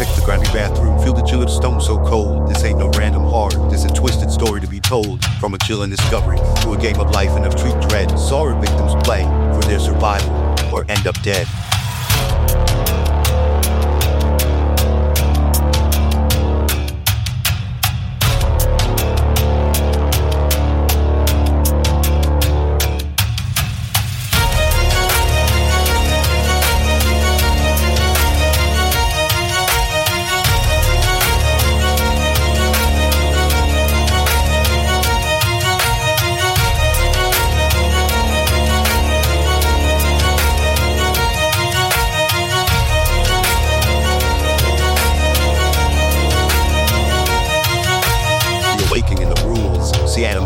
Check the grimy bathroom, feel the chill of the stone so cold. This ain't no random horror, this a twisted story to be told. From a chilling discovery to a game of life and of treat dread. sorry victims play for their survival or end up dead.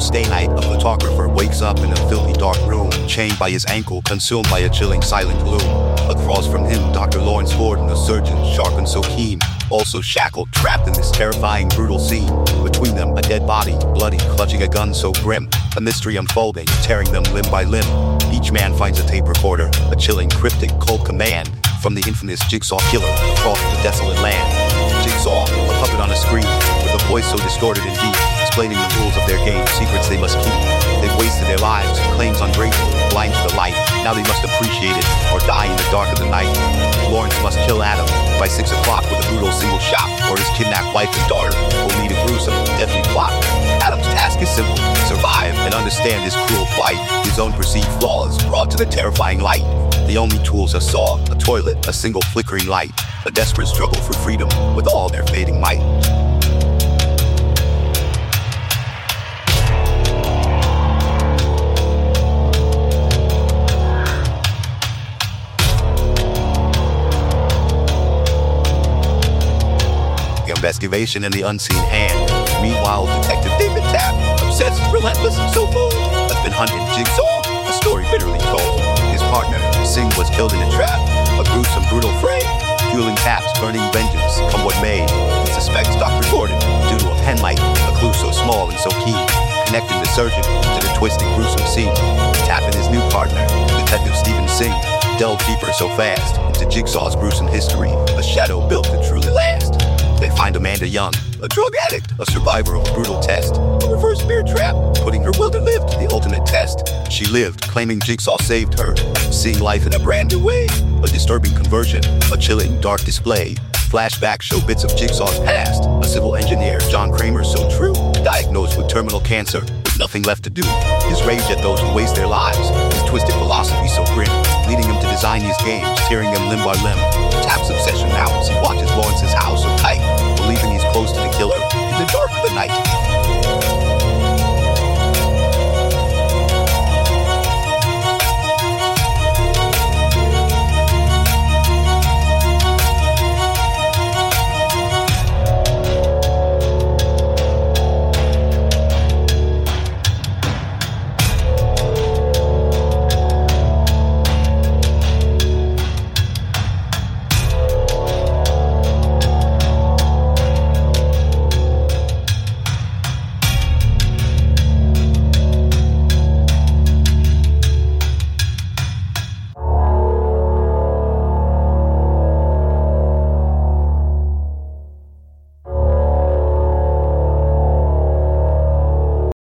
Stanheight, a photographer, wakes up in a filthy dark room, chained by his ankle, consumed by a chilling silent gloom. Across from him, Dr. Lawrence Gordon, a surgeon, sharp and so keen, also shackled, trapped in this terrifying, brutal scene. Between them, a dead body, bloody, clutching a gun so grim. A mystery unfolding, tearing them limb by limb. Each man finds a tape recorder, a chilling, cryptic, cold command from the infamous Jigsaw Killer across the desolate land. Jigsaw, a puppet on a screen, with a voice so distorted and deep explaining the rules of their game, secrets they must keep. They've wasted their lives, claims ungrateful, blind to the light. Now they must appreciate it or die in the dark of the night. Lawrence must kill Adam by six o'clock with a brutal single shot, or his kidnapped wife and daughter will lead a gruesome, deadly plot. Adam's task is simple: survive and understand his cruel plight. His own perceived flaws brought to the terrifying light. The only tools are saw, a toilet, a single flickering light. A desperate struggle for freedom with all their fading might. Investigation in the unseen hand. Meanwhile, Detective David Tapp, obsessed, relentless, so bold, has been hunting Jigsaw, a story bitterly told. His partner, Singh, was killed in a trap, a gruesome, brutal fray, fueling Tapp's burning vengeance, come what may. He suspects Dr. Gordon due to a penlight, a clue so small and so keen, connecting the surgeon to the twisted, gruesome scene. Tapp and his new partner, Detective Stephen Singh, delve deeper so fast into Jigsaw's gruesome history, a shadow built to truly find Amanda Young, a drug addict, a survivor of a brutal test, a reverse bear trap, putting her will to live to the ultimate test. She lived, claiming Jigsaw saved her, seeing life in a brand new way. A disturbing conversion, a chilling, dark display. Flashbacks show bits of Jigsaw's past. A civil engineer, John Kramer, so true, diagnosed with terminal cancer, with nothing left to do. His rage at those who waste their lives, his twisted philosophy so grim, leading him to design these games, tearing them limb by limb. Tapp's obsession now as he watches Lawrence's house close to the killer in the dark of the night.